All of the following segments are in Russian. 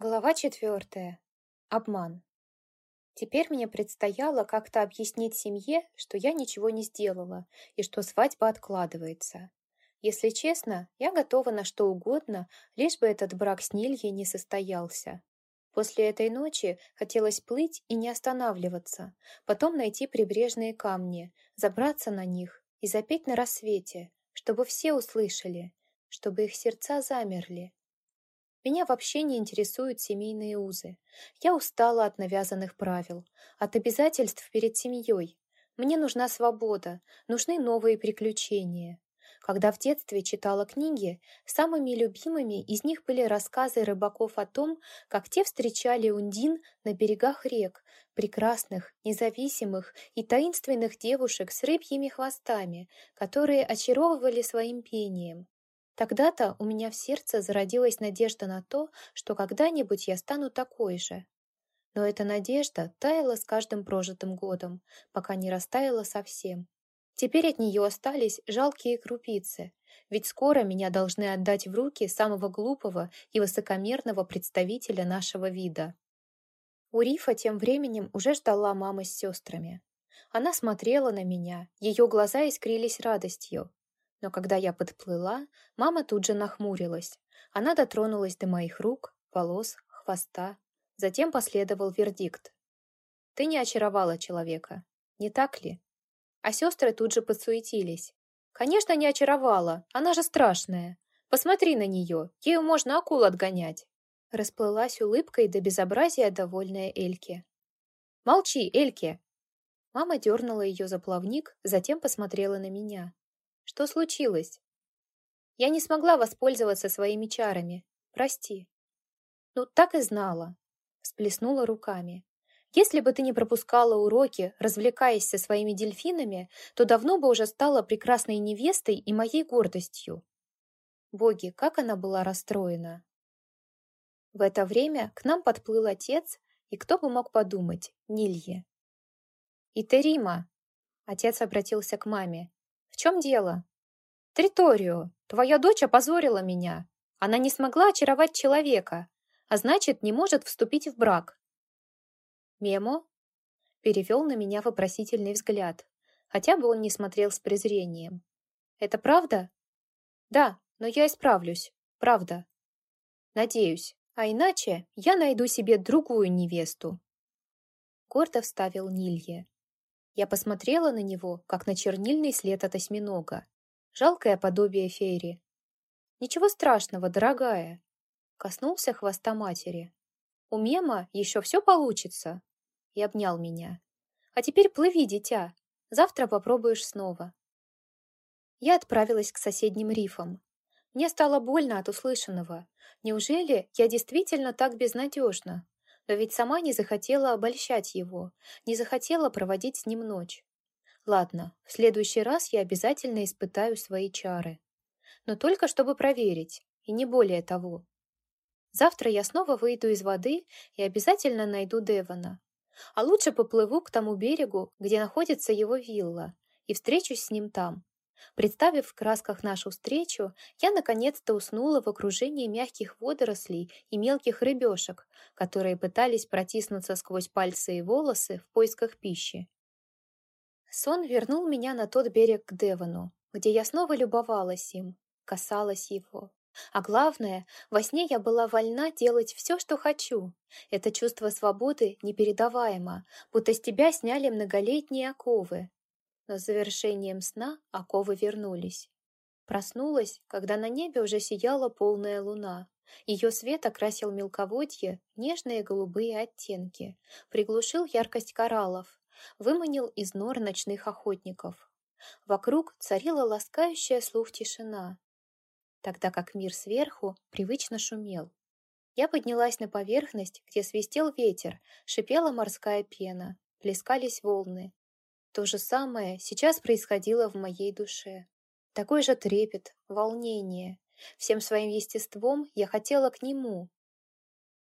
Глава четвертая. Обман. Теперь мне предстояло как-то объяснить семье, что я ничего не сделала и что свадьба откладывается. Если честно, я готова на что угодно, лишь бы этот брак с Нильей не состоялся. После этой ночи хотелось плыть и не останавливаться, потом найти прибрежные камни, забраться на них и запеть на рассвете, чтобы все услышали, чтобы их сердца замерли, меня вообще не интересуют семейные узы. Я устала от навязанных правил, от обязательств перед семьей. Мне нужна свобода, нужны новые приключения. Когда в детстве читала книги, самыми любимыми из них были рассказы рыбаков о том, как те встречали ундин на берегах рек, прекрасных, независимых и таинственных девушек с рыбьими хвостами, которые очаровывали своим пением. Тогда-то у меня в сердце зародилась надежда на то, что когда-нибудь я стану такой же. Но эта надежда таяла с каждым прожитым годом, пока не растаяла совсем. Теперь от нее остались жалкие крупицы, ведь скоро меня должны отдать в руки самого глупого и высокомерного представителя нашего вида. У Рифа тем временем уже ждала мама с сестрами. Она смотрела на меня, ее глаза искрились радостью, но когда я подплыла, мама тут же нахмурилась. Она дотронулась до моих рук, волос, хвоста. Затем последовал вердикт. «Ты не очаровала человека, не так ли?» А сестры тут же подсуетились. «Конечно, не очаровала, она же страшная. Посмотри на нее, ею можно акул отгонять». Расплылась улыбкой до безобразия довольная Эльке. «Молчи, Эльке!» Мама дернула ее за плавник, затем посмотрела на меня. Что случилось? Я не смогла воспользоваться своими чарами. Прости. Ну, так и знала. Всплеснула руками. Если бы ты не пропускала уроки, развлекаясь со своими дельфинами, то давно бы уже стала прекрасной невестой и моей гордостью. Боги, как она была расстроена. В это время к нам подплыл отец, и кто бы мог подумать, Нилье. «Итерима!» Отец обратился к маме чем дело?» «Триторио, твоя дочь опозорила меня. Она не смогла очаровать человека, а значит, не может вступить в брак». «Мемо?» Перевел на меня вопросительный взгляд, хотя бы он не смотрел с презрением. «Это правда?» «Да, но я исправлюсь. Правда». «Надеюсь. А иначе я найду себе другую невесту». Гордо вставил Нилье. Я посмотрела на него, как на чернильный след от осьминога. Жалкое подобие фейри. «Ничего страшного, дорогая!» Коснулся хвоста матери. «У Мема еще все получится!» И обнял меня. «А теперь плыви, дитя! Завтра попробуешь снова!» Я отправилась к соседним рифам. Мне стало больно от услышанного. Неужели я действительно так безнадежна? Ведь сама не захотела обольщать его, не захотела проводить с ним ночь. Ладно, в следующий раз я обязательно испытаю свои чары. Но только чтобы проверить, и не более того. Завтра я снова выйду из воды и обязательно найду Девона. А лучше поплыву к тому берегу, где находится его вилла, и встречусь с ним там. Представив в красках нашу встречу, я наконец-то уснула в окружении мягких водорослей и мелких рыбешек, которые пытались протиснуться сквозь пальцы и волосы в поисках пищи. Сон вернул меня на тот берег к Девону, где я снова любовалась им, касалась его. А главное, во сне я была вольна делать все, что хочу. Это чувство свободы непередаваемо, будто с тебя сняли многолетние оковы, но с завершением сна оковы вернулись. Проснулась, когда на небе уже сияла полная луна. Ее свет окрасил мелководье нежные голубые оттенки, приглушил яркость кораллов, выманил из нор ночных охотников. Вокруг царила ласкающая слух тишина, тогда как мир сверху привычно шумел. Я поднялась на поверхность, где свистел ветер, шипела морская пена, плескались волны, то же самое сейчас происходило в моей душе. Такой же трепет, волнение. Всем своим естеством я хотела к нему.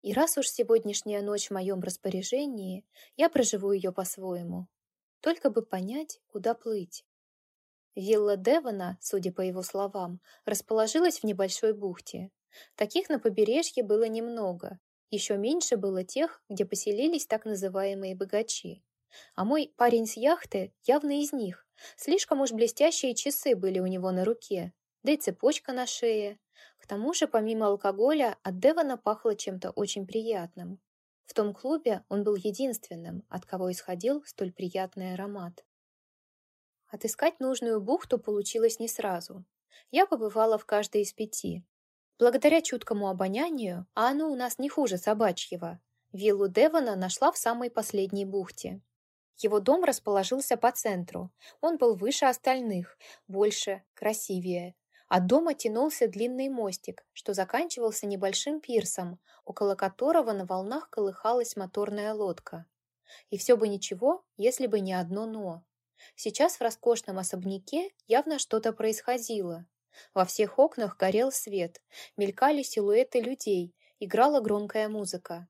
И раз уж сегодняшняя ночь в моем распоряжении, я проживу ее по-своему. Только бы понять, куда плыть. Вилла Девона, судя по его словам, расположилась в небольшой бухте. Таких на побережье было немного, Еще меньше было тех, где поселились так называемые богачи. А мой парень с яхты явно из них. Слишком уж блестящие часы были у него на руке, да и цепочка на шее. К тому же, помимо алкоголя, от Девона пахло чем-то очень приятным. В том клубе он был единственным, от кого исходил столь приятный аромат. Отыскать нужную бухту получилось не сразу. Я побывала в каждой из пяти. Благодаря чуткому обонянию, а оно у нас не хуже собачьего, виллу Девона нашла в самой последней бухте. Его дом расположился по центру. Он был выше остальных, больше, красивее. От дома тянулся длинный мостик, что заканчивался небольшим пирсом, около которого на волнах колыхалась моторная лодка. И все бы ничего, если бы не одно «но». Сейчас в роскошном особняке явно что-то происходило. Во всех окнах горел свет, мелькали силуэты людей, играла громкая музыка.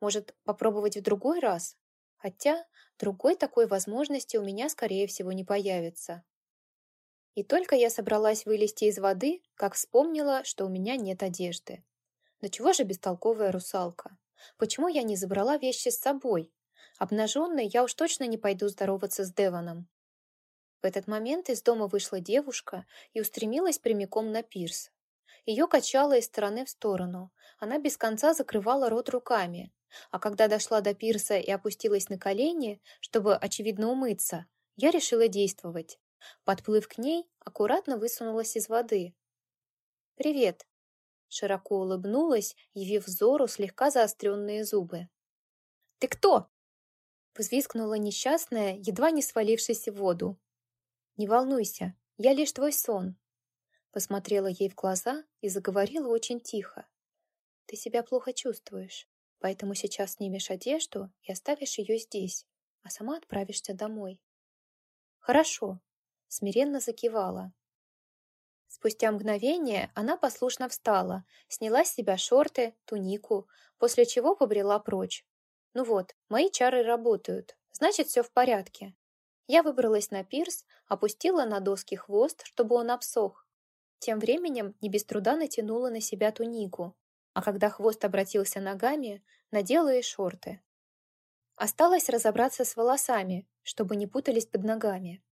Может, попробовать в другой раз? Хотя другой такой возможности у меня, скорее всего, не появится. И только я собралась вылезти из воды, как вспомнила, что у меня нет одежды. Но чего же бестолковая русалка? Почему я не забрала вещи с собой? Обнаженной я уж точно не пойду здороваться с Деваном. В этот момент из дома вышла девушка и устремилась прямиком на пирс. Ее качало из стороны в сторону. Она без конца закрывала рот руками. А когда дошла до пирса и опустилась на колени, чтобы, очевидно, умыться, я решила действовать. Подплыв к ней, аккуратно высунулась из воды. «Привет!» Широко улыбнулась, явив взору слегка заостренные зубы. «Ты кто?» Взвискнула несчастная, едва не свалившись в воду. «Не волнуйся, я лишь твой сон». Посмотрела ей в глаза и заговорила очень тихо. «Ты себя плохо чувствуешь, поэтому сейчас снимешь одежду и оставишь ее здесь, а сама отправишься домой». «Хорошо», смиренно закивала. Спустя мгновение она послушно встала, сняла с себя шорты, тунику, после чего побрела прочь. Ну вот, мои чары работают, значит, все в порядке. Я выбралась на пирс, опустила на доски хвост, чтобы он обсох. Тем временем не без труда натянула на себя тунику, а когда хвост обратился ногами, надела и шорты. Осталось разобраться с волосами, чтобы не путались под ногами.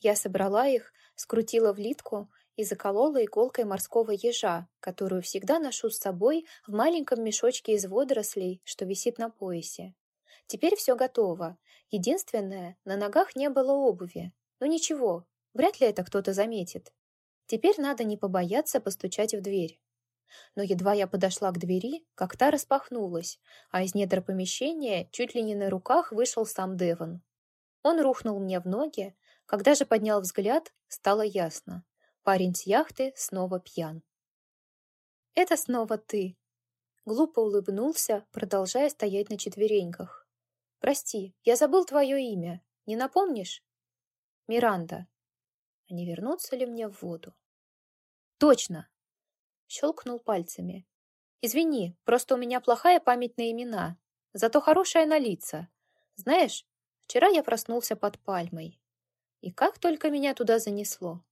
Я собрала их, скрутила в литку и заколола иголкой морского ежа, которую всегда ношу с собой в маленьком мешочке из водорослей, что висит на поясе. Теперь все готово. Единственное, на ногах не было обуви. Но ничего, вряд ли это кто-то заметит. Теперь надо не побояться постучать в дверь. Но едва я подошла к двери, как та распахнулась, а из недр помещения чуть ли не на руках вышел сам Девон. Он рухнул мне в ноги, когда же поднял взгляд, стало ясно. Парень с яхты снова пьян. «Это снова ты!» Глупо улыбнулся, продолжая стоять на четвереньках. «Прости, я забыл твое имя. Не напомнишь?» «Миранда. А не вернуться ли мне в воду?» «Точно!» Щелкнул пальцами. «Извини, просто у меня плохая память на имена, зато хорошая на лица. Знаешь, вчера я проснулся под пальмой. И как только меня туда занесло.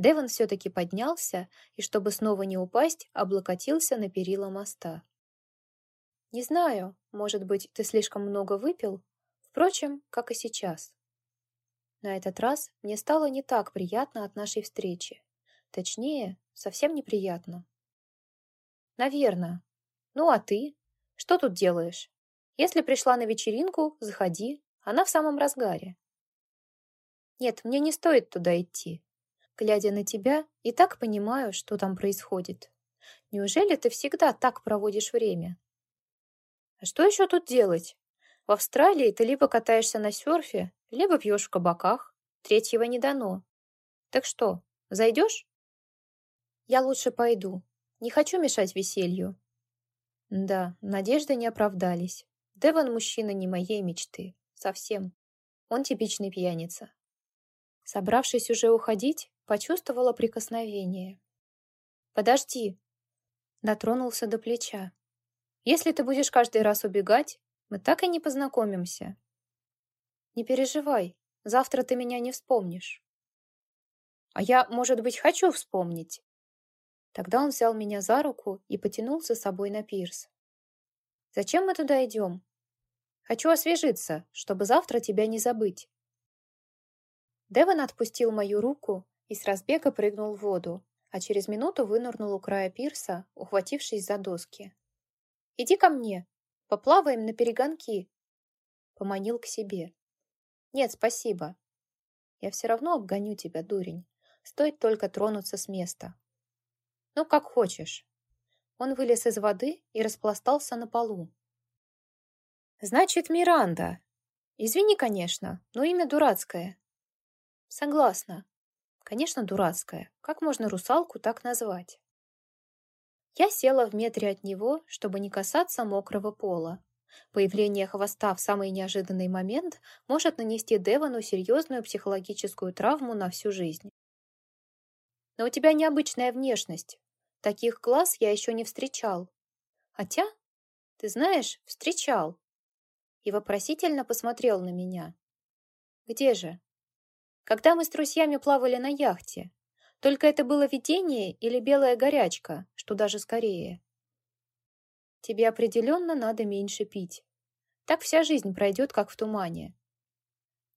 Деван все-таки поднялся и, чтобы снова не упасть, облокотился на перила моста. «Не знаю, может быть, ты слишком много выпил? Впрочем, как и сейчас». На этот раз мне стало не так приятно от нашей встречи. Точнее, совсем неприятно. «Наверное. Ну а ты? Что тут делаешь? Если пришла на вечеринку, заходи, она в самом разгаре. Нет, мне не стоит туда идти. Глядя на тебя, и так понимаю, что там происходит. Неужели ты всегда так проводишь время? А что еще тут делать? В Австралии ты либо катаешься на серфе, либо пьешь в кабаках. Третьего не дано. Так что, зайдешь? Я лучше пойду. Не хочу мешать веселью. Да, надежды не оправдались. Деван мужчина не моей мечты. Совсем. Он типичный пьяница. Собравшись уже уходить, почувствовала прикосновение. «Подожди!» Дотронулся до плеча. «Если ты будешь каждый раз убегать, мы так и не познакомимся». «Не переживай, завтра ты меня не вспомнишь». «А я, может быть, хочу вспомнить». Тогда он взял меня за руку и потянул за собой на пирс. Зачем мы туда идем? Хочу освежиться, чтобы завтра тебя не забыть. Деван отпустил мою руку и с разбега прыгнул в воду, а через минуту вынырнул у края пирса, ухватившись за доски. «Иди ко мне, поплаваем на перегонки», — поманил к себе. «Нет, спасибо. Я все равно обгоню тебя, дурень. Стоит только тронуться с места». «Ну, как хочешь». Он вылез из воды и распластался на полу. «Значит, Миранда. Извини, конечно, но имя дурацкое». «Согласна. Конечно, дурацкое. Как можно русалку так назвать?» Я села в метре от него, чтобы не касаться мокрого пола. Появление хвоста в самый неожиданный момент может нанести Девану серьезную психологическую травму на всю жизнь. Но у тебя необычная внешность. Таких глаз я еще не встречал. Хотя, ты знаешь, встречал. И вопросительно посмотрел на меня. Где же? Когда мы с друзьями плавали на яхте. Только это было видение или белая горячка, что даже скорее. Тебе определенно надо меньше пить. Так вся жизнь пройдет, как в тумане.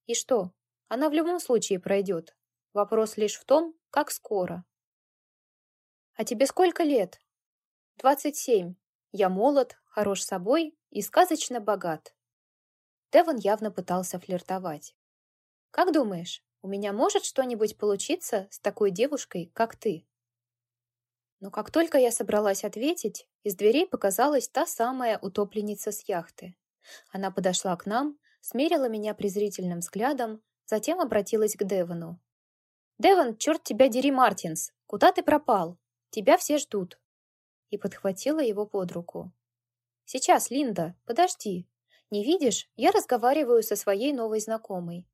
И что? Она в любом случае пройдет. Вопрос лишь в том, как скоро. А тебе сколько лет? Двадцать семь. Я молод, хорош собой и сказочно богат. Девон явно пытался флиртовать. Как думаешь, у меня может что-нибудь получиться с такой девушкой, как ты? Но как только я собралась ответить, из дверей показалась та самая утопленница с яхты. Она подошла к нам, смерила меня презрительным взглядом, затем обратилась к Девону. «Девон, черт тебя дери, Мартинс! Куда ты пропал? Тебя все ждут!» И подхватила его под руку. «Сейчас, Линда, подожди. Не видишь, я разговариваю со своей новой знакомой».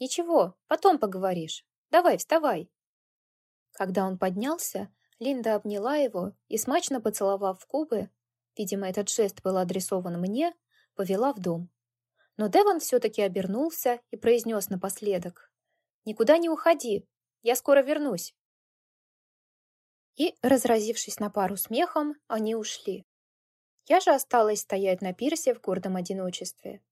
«Ничего, потом поговоришь. Давай, вставай». Когда он поднялся, Линда обняла его и, смачно поцеловав в губы, видимо, этот жест был адресован мне, повела в дом. Но Деван все-таки обернулся и произнес напоследок. «Никуда не уходи, я скоро вернусь». И, разразившись на пару смехом, они ушли. Я же осталась стоять на пирсе в гордом одиночестве.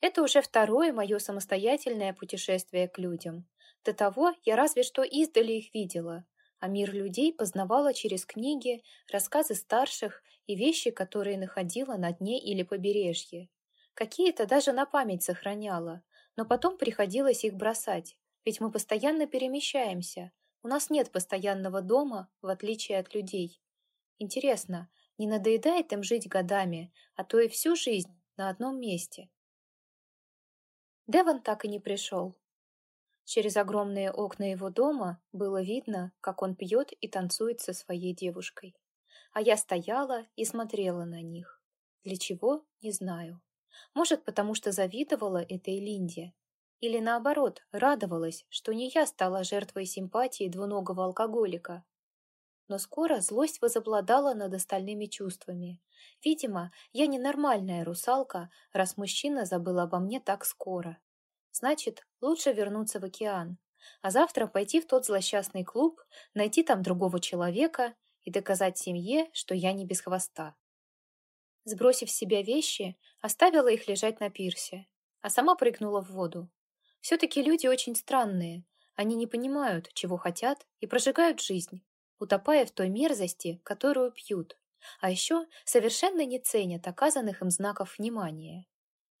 Это уже второе мое самостоятельное путешествие к людям. До того я разве что издали их видела, а мир людей познавала через книги, рассказы старших и вещи, которые находила на дне или побережье. Какие-то даже на память сохраняла, но потом приходилось их бросать, ведь мы постоянно перемещаемся, у нас нет постоянного дома, в отличие от людей. Интересно, не надоедает им жить годами, а то и всю жизнь на одном месте? Деван так и не пришел. Через огромные окна его дома было видно, как он пьет и танцует со своей девушкой. А я стояла и смотрела на них. Для чего? Не знаю. Может, потому что завидовала этой Линде. Или наоборот, радовалась, что не я стала жертвой симпатии двуногого алкоголика. Но скоро злость возобладала над остальными чувствами. Видимо, я ненормальная русалка, раз мужчина забыл обо мне так скоро. Значит, лучше вернуться в океан, а завтра пойти в тот злосчастный клуб, найти там другого человека и доказать семье, что я не без хвоста. Сбросив с себя вещи, оставила их лежать на пирсе, а сама прыгнула в воду. Все-таки люди очень странные, они не понимают, чего хотят и прожигают жизнь, утопая в той мерзости, которую пьют, а еще совершенно не ценят оказанных им знаков внимания.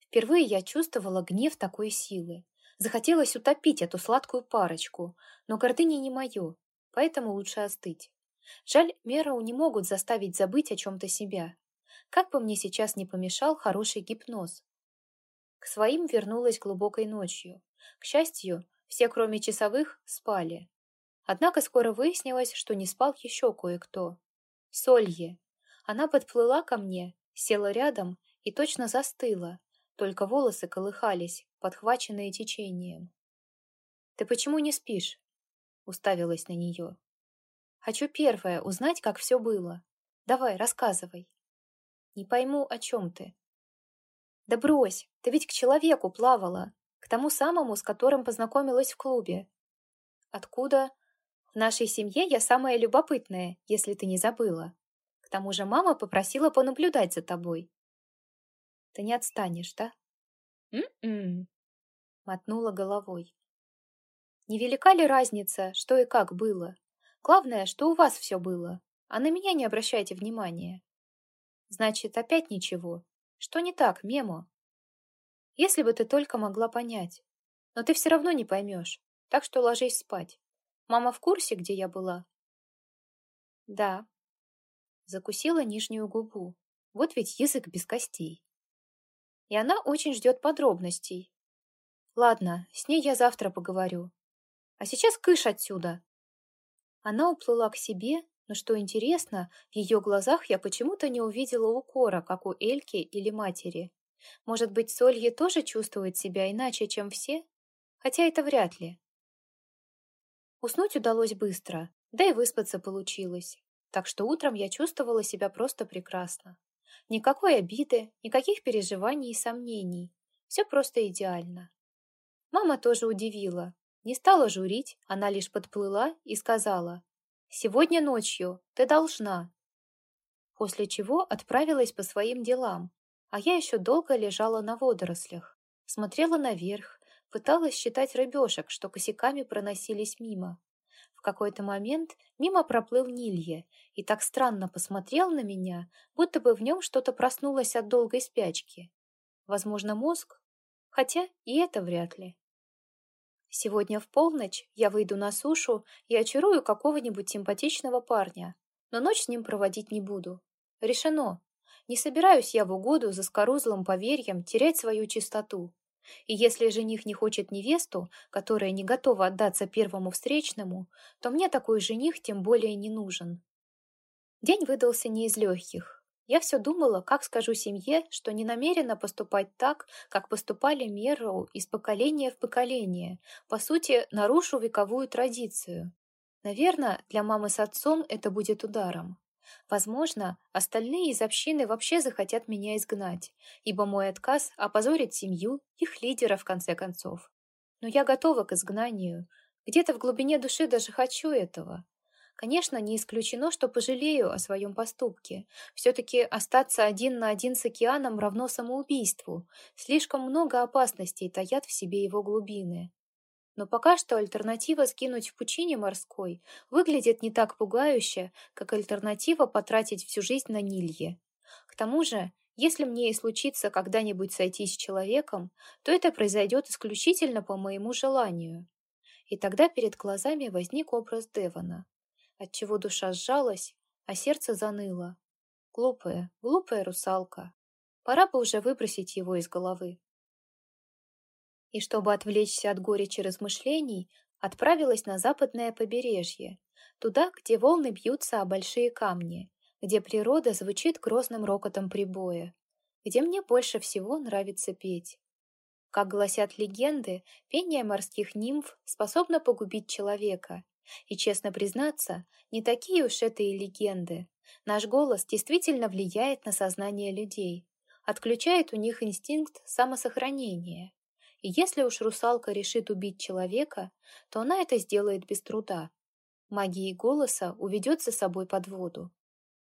Впервые я чувствовала гнев такой силы. Захотелось утопить эту сладкую парочку, но гордыня не мое, поэтому лучше остыть. Жаль, Мероу не могут заставить забыть о чем-то себя. Как бы мне сейчас не помешал хороший гипноз. Своим вернулась глубокой ночью. К счастью, все, кроме часовых, спали. Однако скоро выяснилось, что не спал еще кое-кто. Солье. Она подплыла ко мне, села рядом и точно застыла, только волосы колыхались, подхваченные течением. «Ты почему не спишь?» Уставилась на нее. «Хочу первое узнать, как все было. Давай, рассказывай». «Не пойму, о чем ты». «Да брось, ты ведь к человеку плавала, к тому самому, с которым познакомилась в клубе». «Откуда?» «В нашей семье я самая любопытная, если ты не забыла. К тому же мама попросила понаблюдать за тобой. Ты не отстанешь, да? М-м. Мотнула головой. Невелика ли разница, что и как было? Главное, что у вас все было, а на меня не обращайте внимания. Значит, опять ничего. Что не так, Мемо? Если бы ты только могла понять. Но ты все равно не поймешь, так что ложись спать. Мама в курсе, где я была? Да. Закусила нижнюю губу. Вот ведь язык без костей. И она очень ждет подробностей. Ладно, с ней я завтра поговорю. А сейчас кыш отсюда. Она уплыла к себе, но что интересно, в ее глазах я почему-то не увидела укора, как у Эльки или матери. Может быть, Солье тоже чувствует себя иначе, чем все? Хотя это вряд ли. Уснуть удалось быстро, да и выспаться получилось. Так что утром я чувствовала себя просто прекрасно. Никакой обиды, никаких переживаний и сомнений. Все просто идеально. Мама тоже удивила. Не стала журить, она лишь подплыла и сказала, «Сегодня ночью ты должна». После чего отправилась по своим делам, а я еще долго лежала на водорослях, смотрела наверх, пыталась считать рыбешек, что косяками проносились мимо. В какой-то момент мимо проплыл Нилье и так странно посмотрел на меня, будто бы в нем что-то проснулось от долгой спячки. Возможно, мозг? Хотя и это вряд ли. Сегодня в полночь я выйду на сушу и очарую какого-нибудь симпатичного парня, но ночь с ним проводить не буду. Решено. Не собираюсь я в угоду за скорузлым поверьем терять свою чистоту. И если жених не хочет невесту, которая не готова отдаться первому встречному, то мне такой жених тем более не нужен. День выдался не из легких. Я все думала, как скажу семье, что не намерена поступать так, как поступали Мерроу из поколения в поколение, по сути, нарушу вековую традицию. Наверное, для мамы с отцом это будет ударом. Возможно, остальные из общины вообще захотят меня изгнать, ибо мой отказ опозорит семью, их лидера в конце концов. Но я готова к изгнанию. Где-то в глубине души даже хочу этого. Конечно, не исключено, что пожалею о своем поступке. Все-таки остаться один на один с океаном равно самоубийству. Слишком много опасностей таят в себе его глубины. Но пока что альтернатива скинуть в пучине морской выглядит не так пугающе, как альтернатива потратить всю жизнь на Нилье. К тому же, если мне и случится когда-нибудь сойтись с человеком, то это произойдет исключительно по моему желанию. И тогда перед глазами возник образ Девона отчего душа сжалась, а сердце заныло. Глупая, глупая русалка. Пора бы уже выбросить его из головы. И чтобы отвлечься от горечи размышлений, отправилась на западное побережье, туда, где волны бьются о большие камни, где природа звучит грозным рокотом прибоя, где мне больше всего нравится петь. Как гласят легенды, пение морских нимф способно погубить человека и, честно признаться, не такие уж это и легенды. Наш голос действительно влияет на сознание людей, отключает у них инстинкт самосохранения. И если уж русалка решит убить человека, то она это сделает без труда. Магией голоса уведет за собой под воду.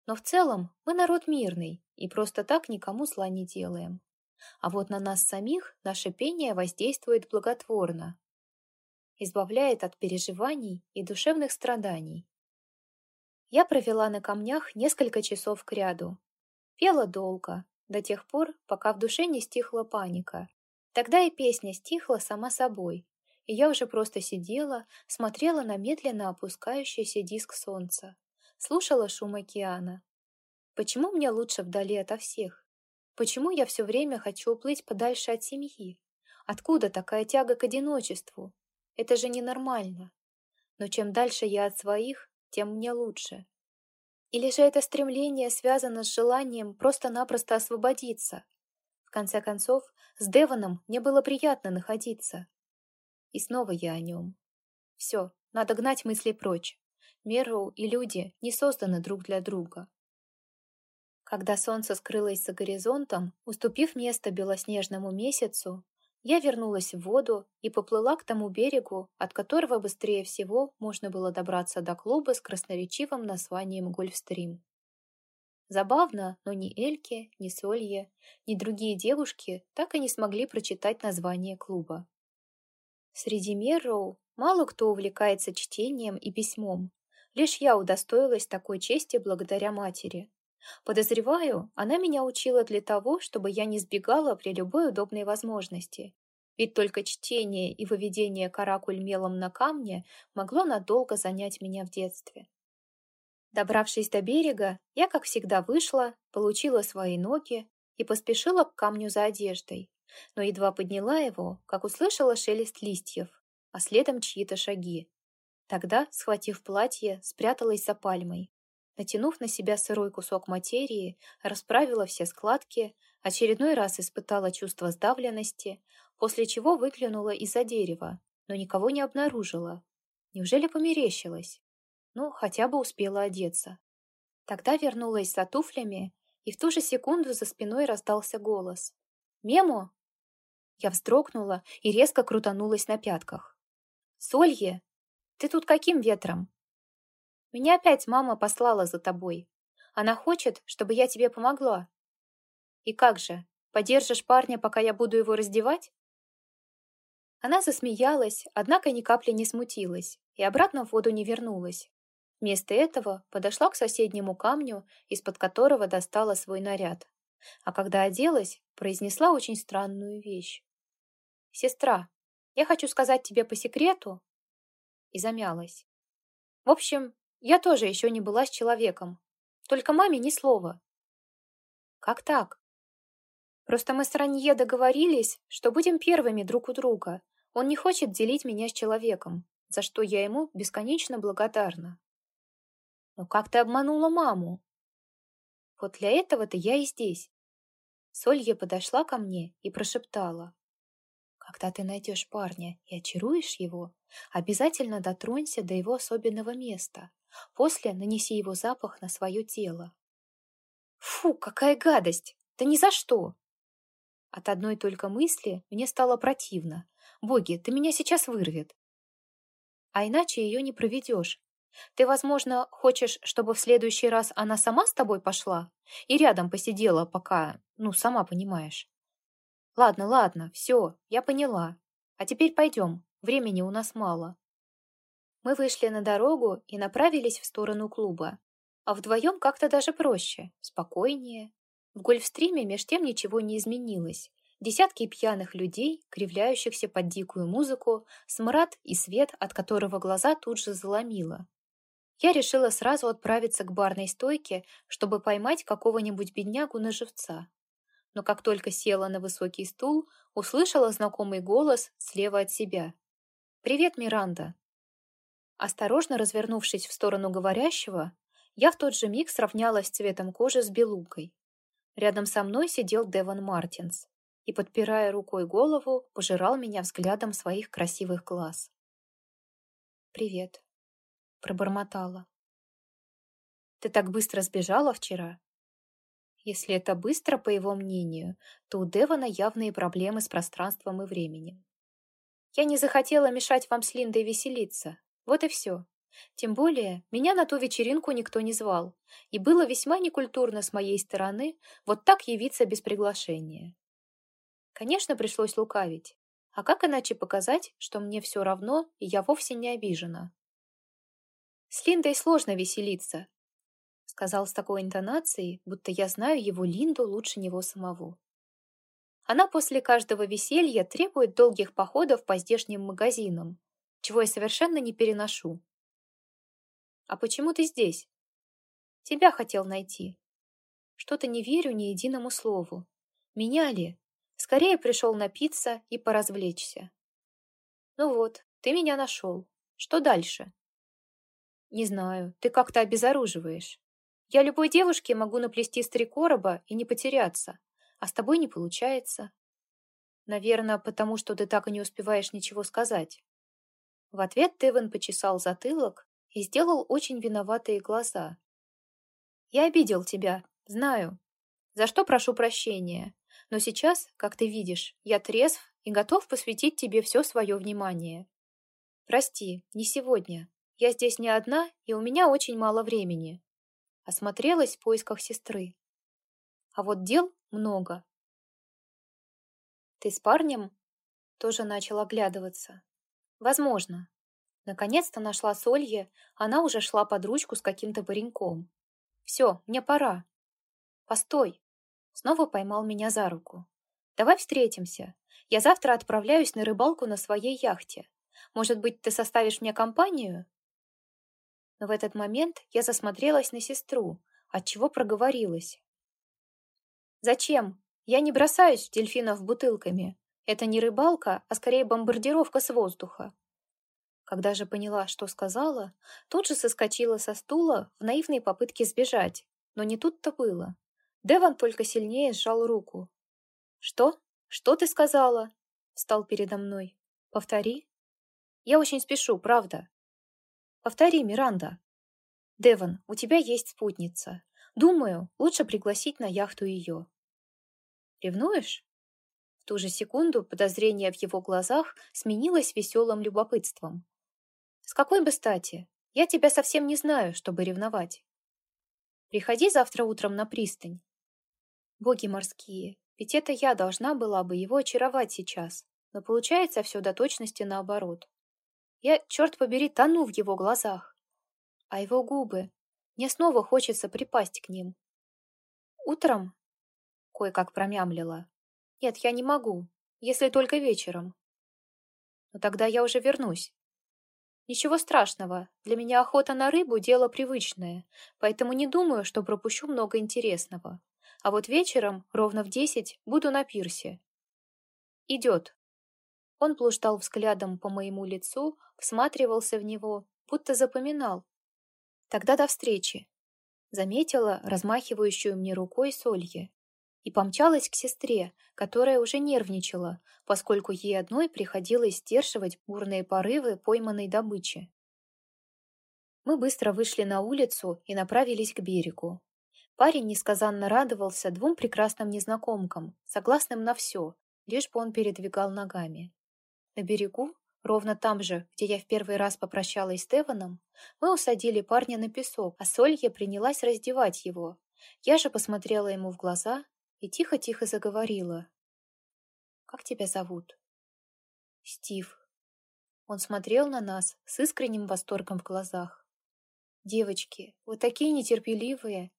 Но в целом мы народ мирный и просто так никому зла не делаем. А вот на нас самих наше пение воздействует благотворно, избавляет от переживаний и душевных страданий. Я провела на камнях несколько часов кряду. Пела долго, до тех пор, пока в душе не стихла паника. Тогда и песня стихла сама собой, и я уже просто сидела, смотрела на медленно опускающийся диск солнца, слушала шум океана. Почему мне лучше вдали ото всех? Почему я все время хочу уплыть подальше от семьи? Откуда такая тяга к одиночеству? Это же ненормально. Но чем дальше я от своих, тем мне лучше. Или же это стремление связано с желанием просто-напросто освободиться? В конце концов, с Девоном мне было приятно находиться. И снова я о нем. Все, надо гнать мысли прочь. Мерроу и люди не созданы друг для друга. Когда солнце скрылось за горизонтом, уступив место белоснежному месяцу, я вернулась в воду и поплыла к тому берегу, от которого быстрее всего можно было добраться до клуба с красноречивым названием «Гольфстрим». Забавно, но ни Эльке, ни Солье, ни другие девушки так и не смогли прочитать название клуба. Среди Мерроу мало кто увлекается чтением и письмом. Лишь я удостоилась такой чести благодаря матери. Подозреваю, она меня учила для того, чтобы я не сбегала при любой удобной возможности. Ведь только чтение и выведение каракуль мелом на камне могло надолго занять меня в детстве. Добравшись до берега, я, как всегда, вышла, получила свои ноги и поспешила к камню за одеждой, но едва подняла его, как услышала шелест листьев, а следом чьи-то шаги. Тогда, схватив платье, спряталась за пальмой. Натянув на себя сырой кусок материи, расправила все складки, очередной раз испытала чувство сдавленности, после чего выглянула из-за дерева, но никого не обнаружила. Неужели померещилась? Ну, хотя бы успела одеться. Тогда вернулась за туфлями, и в ту же секунду за спиной раздался голос. «Мемо!» Я вздрогнула и резко крутанулась на пятках. «Солье! Ты тут каким ветром?» «Меня опять мама послала за тобой. Она хочет, чтобы я тебе помогла». «И как же, подержишь парня, пока я буду его раздевать?» Она засмеялась, однако ни капли не смутилась и обратно в воду не вернулась, Вместо этого подошла к соседнему камню, из-под которого достала свой наряд. А когда оделась, произнесла очень странную вещь. «Сестра, я хочу сказать тебе по секрету». И замялась. «В общем, я тоже еще не была с человеком. Только маме ни слова». «Как так?» «Просто мы с Ранье договорились, что будем первыми друг у друга. Он не хочет делить меня с человеком, за что я ему бесконечно благодарна». Но как ты обманула маму? Вот для этого-то я и здесь. Солье подошла ко мне и прошептала. Когда ты найдешь парня и очаруешь его, обязательно дотронься до его особенного места. После нанеси его запах на свое тело. Фу, какая гадость! Да ни за что! От одной только мысли мне стало противно. Боги, ты меня сейчас вырвет. А иначе ее не проведешь, ты, возможно, хочешь, чтобы в следующий раз она сама с тобой пошла и рядом посидела, пока, ну, сама понимаешь. Ладно, ладно, все, я поняла. А теперь пойдем, времени у нас мало. Мы вышли на дорогу и направились в сторону клуба. А вдвоем как-то даже проще, спокойнее. В гольфстриме меж тем ничего не изменилось. Десятки пьяных людей, кривляющихся под дикую музыку, смрад и свет, от которого глаза тут же заломило. Я решила сразу отправиться к барной стойке, чтобы поймать какого-нибудь беднягу на живца. Но как только села на высокий стул, услышала знакомый голос слева от себя. «Привет, Миранда!» Осторожно развернувшись в сторону говорящего, я в тот же миг сравнялась цветом кожи с белукой. Рядом со мной сидел Девон Мартинс и, подпирая рукой голову, пожирал меня взглядом своих красивых глаз. «Привет», пробормотала. «Ты так быстро сбежала вчера?» Если это быстро, по его мнению, то у Девона явные проблемы с пространством и временем. Я не захотела мешать вам с Линдой веселиться. Вот и все. Тем более, меня на ту вечеринку никто не звал, и было весьма некультурно с моей стороны вот так явиться без приглашения. Конечно, пришлось лукавить. А как иначе показать, что мне все равно, и я вовсе не обижена? С Линдой сложно веселиться, сказал с такой интонацией, будто я знаю его Линду лучше него самого. Она после каждого веселья требует долгих походов по здешним магазинам, чего я совершенно не переношу. А почему ты здесь? Тебя хотел найти. Что-то не верю ни единому слову. Меня ли? Скорее пришел напиться и поразвлечься. Ну вот, ты меня нашел. Что дальше? «Не знаю, ты как-то обезоруживаешь. Я любой девушке могу наплести с три короба и не потеряться, а с тобой не получается. Наверное, потому что ты так и не успеваешь ничего сказать». В ответ Теван почесал затылок и сделал очень виноватые глаза. «Я обидел тебя, знаю. За что прошу прощения. Но сейчас, как ты видишь, я трезв и готов посвятить тебе все свое внимание. Прости, не сегодня, я здесь не одна, и у меня очень мало времени. Осмотрелась в поисках сестры. А вот дел много. Ты с парнем? Тоже начал оглядываться. Возможно. Наконец-то нашла Солье, она уже шла под ручку с каким-то пареньком. Все, мне пора. Постой. Снова поймал меня за руку. Давай встретимся. Я завтра отправляюсь на рыбалку на своей яхте. Может быть, ты составишь мне компанию? Но в этот момент я засмотрелась на сестру, отчего проговорилась. Зачем? Я не бросаюсь в дельфинов бутылками. Это не рыбалка, а скорее бомбардировка с воздуха. Когда же поняла, что сказала, тут же соскочила со стула в наивной попытке сбежать, но не тут-то было. Деван только сильнее сжал руку. «Что? Что ты сказала?» Встал передо мной. «Повтори». «Я очень спешу, правда». «Повтори, Миранда». «Деван, у тебя есть спутница. Думаю, лучше пригласить на яхту ее». «Ревнуешь?» Ту же секунду подозрение в его глазах сменилось веселым любопытством. «С какой бы стати? Я тебя совсем не знаю, чтобы ревновать. Приходи завтра утром на пристань. Боги морские, ведь это я должна была бы его очаровать сейчас, но получается все до точности наоборот. Я, черт побери, тону в его глазах. А его губы... Мне снова хочется припасть к ним. Утром? Кое-как промямлила. Нет, я не могу, если только вечером. Но тогда я уже вернусь. Ничего страшного, для меня охота на рыбу – дело привычное, поэтому не думаю, что пропущу много интересного. А вот вечером, ровно в десять, буду на пирсе. Идет. Он плуштал взглядом по моему лицу, всматривался в него, будто запоминал. Тогда до встречи. Заметила размахивающую мне рукой Солье и помчалась к сестре, которая уже нервничала, поскольку ей одной приходилось сдерживать бурные порывы пойманной добычи. Мы быстро вышли на улицу и направились к берегу. Парень несказанно радовался двум прекрасным незнакомкам, согласным на все, лишь бы он передвигал ногами. На берегу, ровно там же, где я в первый раз попрощалась с Деваном, мы усадили парня на песок, а Солья принялась раздевать его. Я же посмотрела ему в глаза и тихо-тихо заговорила. «Как тебя зовут?» «Стив». Он смотрел на нас с искренним восторгом в глазах. «Девочки, вы такие нетерпеливые,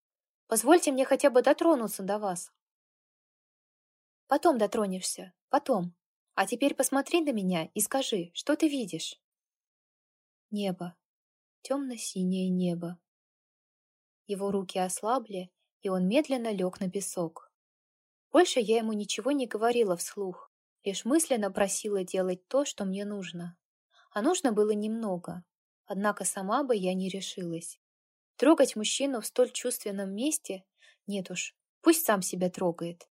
Позвольте мне хотя бы дотронуться до вас. Потом дотронешься, потом. А теперь посмотри на меня и скажи, что ты видишь? Небо. Темно-синее небо. Его руки ослабли, и он медленно лег на песок. Больше я ему ничего не говорила вслух, лишь мысленно просила делать то, что мне нужно. А нужно было немного, однако сама бы я не решилась. Трогать мужчину в столь чувственном месте? Нет уж, пусть сам себя трогает.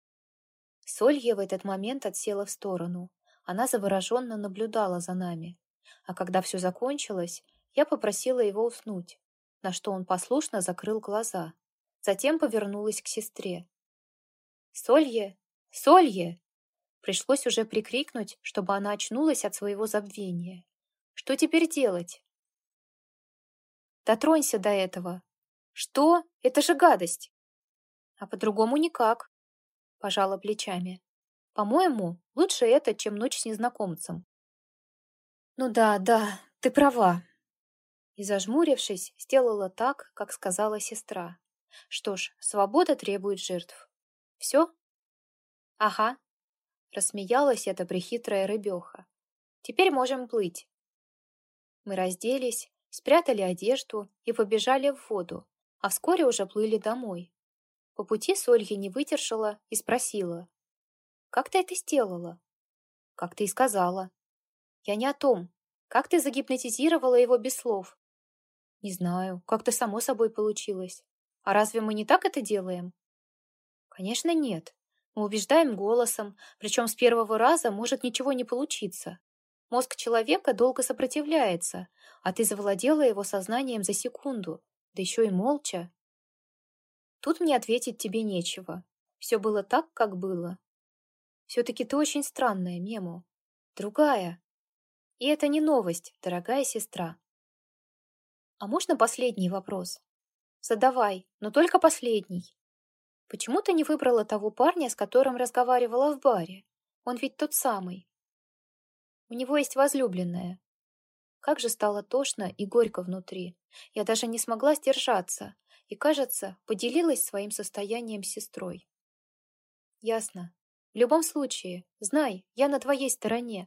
Солье в этот момент отсела в сторону. Она завороженно наблюдала за нами. А когда все закончилось, я попросила его уснуть, на что он послушно закрыл глаза. Затем повернулась к сестре. «Солье! Солье!» Пришлось уже прикрикнуть, чтобы она очнулась от своего забвения. «Что теперь делать?» Дотронься до этого. Что? Это же гадость. А по-другому никак. Пожала плечами. По-моему, лучше это, чем ночь с незнакомцем. Ну да, да, ты права. И зажмурившись, сделала так, как сказала сестра. Что ж, свобода требует жертв. Все? Ага. Рассмеялась эта прихитрая рыбеха. Теперь можем плыть. Мы разделись, спрятали одежду и побежали в воду, а вскоре уже плыли домой. По пути Солья не выдержала и спросила. «Как ты это сделала?» «Как ты и сказала». «Я не о том. Как ты загипнотизировала его без слов?» «Не знаю. Как-то само собой получилось. А разве мы не так это делаем?» «Конечно, нет. Мы убеждаем голосом, причем с первого раза может ничего не получиться. Мозг человека долго сопротивляется, а ты завладела его сознанием за секунду, да еще и молча. Тут мне ответить тебе нечего. Все было так, как было. Все-таки ты очень странная, Мему. Другая. И это не новость, дорогая сестра. А можно последний вопрос? Задавай, но только последний. Почему ты не выбрала того парня, с которым разговаривала в баре? Он ведь тот самый. У него есть возлюбленная. Как же стало тошно и горько внутри. Я даже не смогла сдержаться и, кажется, поделилась своим состоянием с сестрой. Ясно. В любом случае, знай, я на твоей стороне.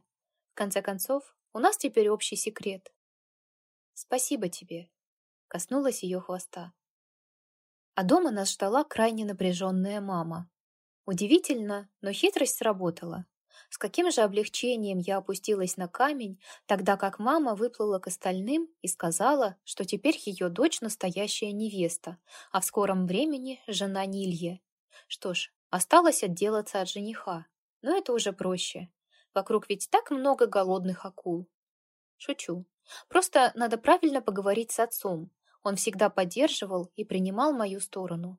В конце концов, у нас теперь общий секрет. Спасибо тебе. Коснулась ее хвоста. А дома нас ждала крайне напряженная мама. Удивительно, но хитрость сработала. С каким же облегчением я опустилась на камень, тогда как мама выплыла к остальным и сказала, что теперь ее дочь настоящая невеста, а в скором времени жена Нилье. Что ж, осталось отделаться от жениха, но это уже проще. Вокруг ведь так много голодных акул. Шучу. Просто надо правильно поговорить с отцом, он всегда поддерживал и принимал мою сторону.